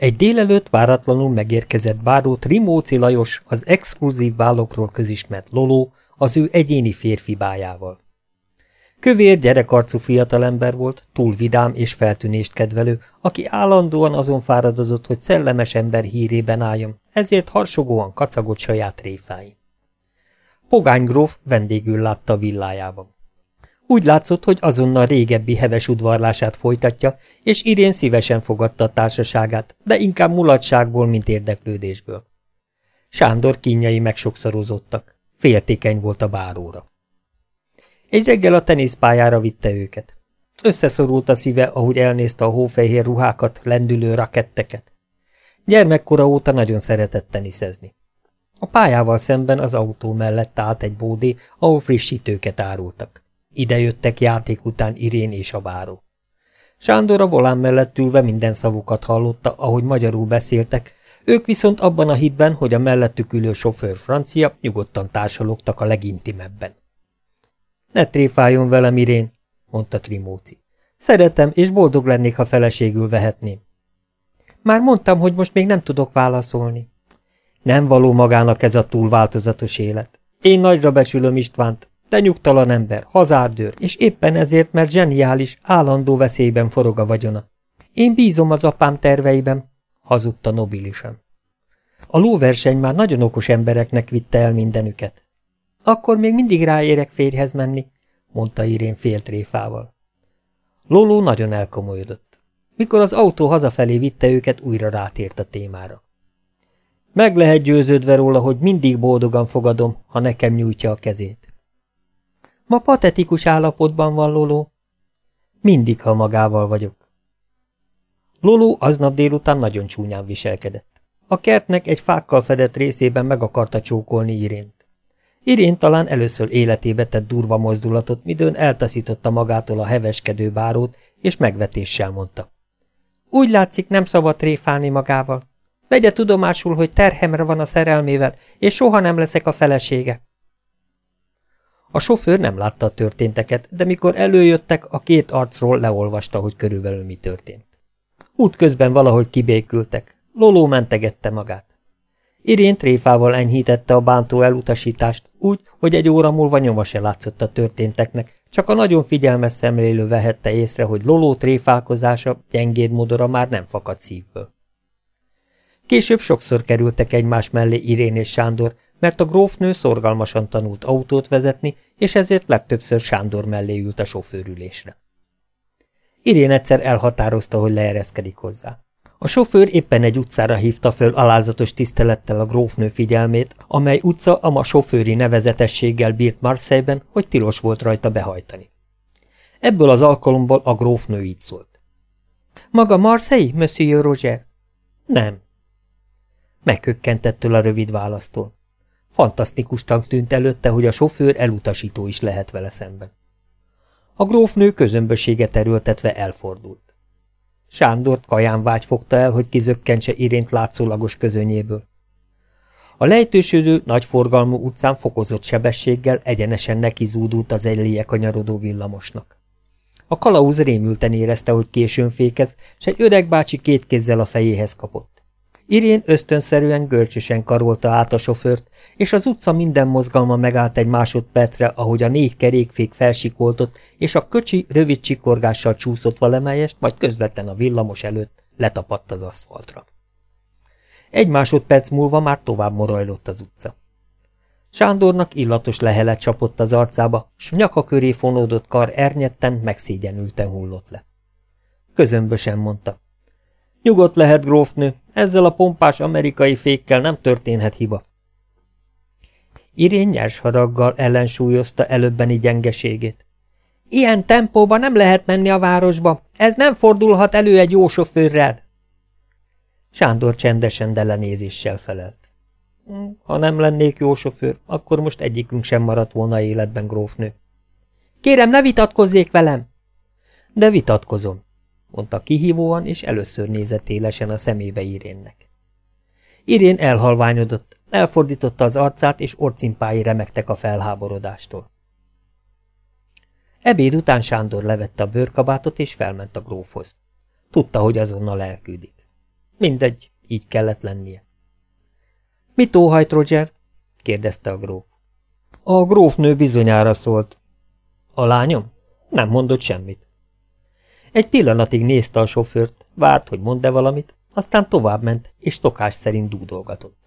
Egy délelőtt váratlanul megérkezett báró Trimóci Lajos, az exkluzív vállokról közismert Loló, az ő egyéni férfi bájával. Kövér gyerekarcú fiatalember volt, túl vidám és feltűnést kedvelő, aki állandóan azon fáradozott, hogy szellemes ember hírében álljon, ezért harsogóan kacagott saját réfáin. Pogány gróf vendégül látta villájában. Úgy látszott, hogy azonnal régebbi heves udvarlását folytatja, és Irén szívesen fogadta a társaságát, de inkább mulatságból, mint érdeklődésből. Sándor kínjai megsokszorozottak. Féltékeny volt a báróra. Egy reggel a teniszpályára vitte őket. Összeszorult a szíve, ahogy elnézte a hófehér ruhákat, lendülő raketteket. Gyermekkora óta nagyon szeretett teniszezni. A pályával szemben az autó mellett állt egy bódé, ahol frissítőket árultak. Ide jöttek játék után Irén és a báró. Sándor a volán mellett ülve minden szavukat hallotta, ahogy magyarul beszéltek, ők viszont abban a hitben, hogy a mellettük ülő sofőr francia, nyugodtan társalogtak a legintimebben. Ne tréfáljon velem, Irén, mondta Trimóci. Szeretem, és boldog lennék, ha feleségül vehetném. Már mondtam, hogy most még nem tudok válaszolni. Nem való magának ez a túl változatos élet. Én nagyra becsülöm Istvánt, de nyugtalan ember, hazárdőr, és éppen ezért, mert zseniális, állandó veszélyben forog a vagyona. Én bízom az apám terveiben, hazudta nobilisen. A lóverseny már nagyon okos embereknek vitte el mindenüket. Akkor még mindig ráérek férjhez menni, mondta Irén fél tréfával. Lóló nagyon elkomolyodott. Mikor az autó hazafelé vitte őket, újra rátért a témára. Meg lehet győződve róla, hogy mindig boldogan fogadom, ha nekem nyújtja a kezét. Ma patetikus állapotban van Loló. Mindig, ha magával vagyok. Loló aznap délután nagyon csúnyán viselkedett. A kertnek egy fákkal fedett részében meg akarta csókolni Irént. Irén talán először életébe tett durva mozdulatot, midőn eltaszította magától a heveskedő bárót, és megvetéssel mondta. Úgy látszik, nem szabad tréfálni magával. Vegye tudomásul, hogy terhemre van a szerelmével, és soha nem leszek a felesége. A sofőr nem látta a történteket, de mikor előjöttek, a két arcról leolvasta, hogy körülbelül mi történt. Útközben valahogy kibékültek. Loló mentegette magát. Irén tréfával enyhítette a bántó elutasítást, úgy, hogy egy óra múlva nyoma se látszott a történteknek, csak a nagyon figyelmes szemlélő vehette észre, hogy Loló tréfálkozása, gyengéd modora már nem fakad szívből. Később sokszor kerültek egymás mellé Irén és Sándor, mert a grófnő szorgalmasan tanult autót vezetni, és ezért legtöbbször Sándor mellé ült a sofőrülésre. Irén egyszer elhatározta, hogy leereszkedik hozzá. A sofőr éppen egy utcára hívta föl alázatos tisztelettel a grófnő figyelmét, amely utca a ma sofőri nevezetességgel bírt Marseille-ben, hogy tilos volt rajta behajtani. Ebből az alkalomból a grófnő így szólt. Maga Marseille, Monsieur Roger? Nem. Meghökkentettől a rövid választól. Fantasztikusnak tűnt előtte, hogy a sofőr elutasító is lehet vele szemben. A grófnő közömbössége terültetve elfordult. Sándort kaján vágy fogta el, hogy kizökkentse irént látszólagos közönyéből. A lejtősödő, nagyforgalmú utcán fokozott sebességgel egyenesen neki zúdult az egyléje kanyarodó villamosnak. A kalauz rémülten érezte, hogy későn fékez, s egy öreg bácsi két kézzel a fejéhez kapott. Irén ösztönszerűen görcsösen karolta át a sofőrt, és az utca minden mozgalma megállt egy másodpercre, ahogy a négy kerékfék felsikoltott, és a köcsi rövid csikorgással csúszott valamelyest, majd közvetlen a villamos előtt letapadt az aszfaltra. Egy másodperc múlva már tovább morajlott az utca. Sándornak illatos lehelet csapott az arcába, s nyaka köré fonódott kar ernyetten, megszégyenülten hullott le. Közömbösen mondta. Nyugodt lehet, grófnő, ezzel a pompás amerikai fékkel nem történhet hiba. Irén nyers haraggal ellensúlyozta előbbeni gyengeségét. Ilyen tempóban nem lehet menni a városba, ez nem fordulhat elő egy jó sofőrrel. Sándor csendesen delenézéssel felelt. Hm, ha nem lennék jó sofőr, akkor most egyikünk sem maradt volna életben, grófnő. Kérem, ne vitatkozzék velem! De vitatkozom mondta kihívóan, és először nézett élesen a szemébe Irénnek. Irén elhalványodott, elfordította az arcát, és orcimpái remektek a felháborodástól. Ebéd után Sándor levette a bőrkabátot, és felment a grófhoz. Tudta, hogy azonnal elküldik. Mindegy, így kellett lennie. Mit óhajt, Roger? kérdezte a gróf. A grófnő bizonyára szólt. A lányom? Nem mondott semmit. Egy pillanatig nézte a sofőrt, várt, hogy mond-e valamit, aztán továbbment, és szokás szerint dúdolgatott.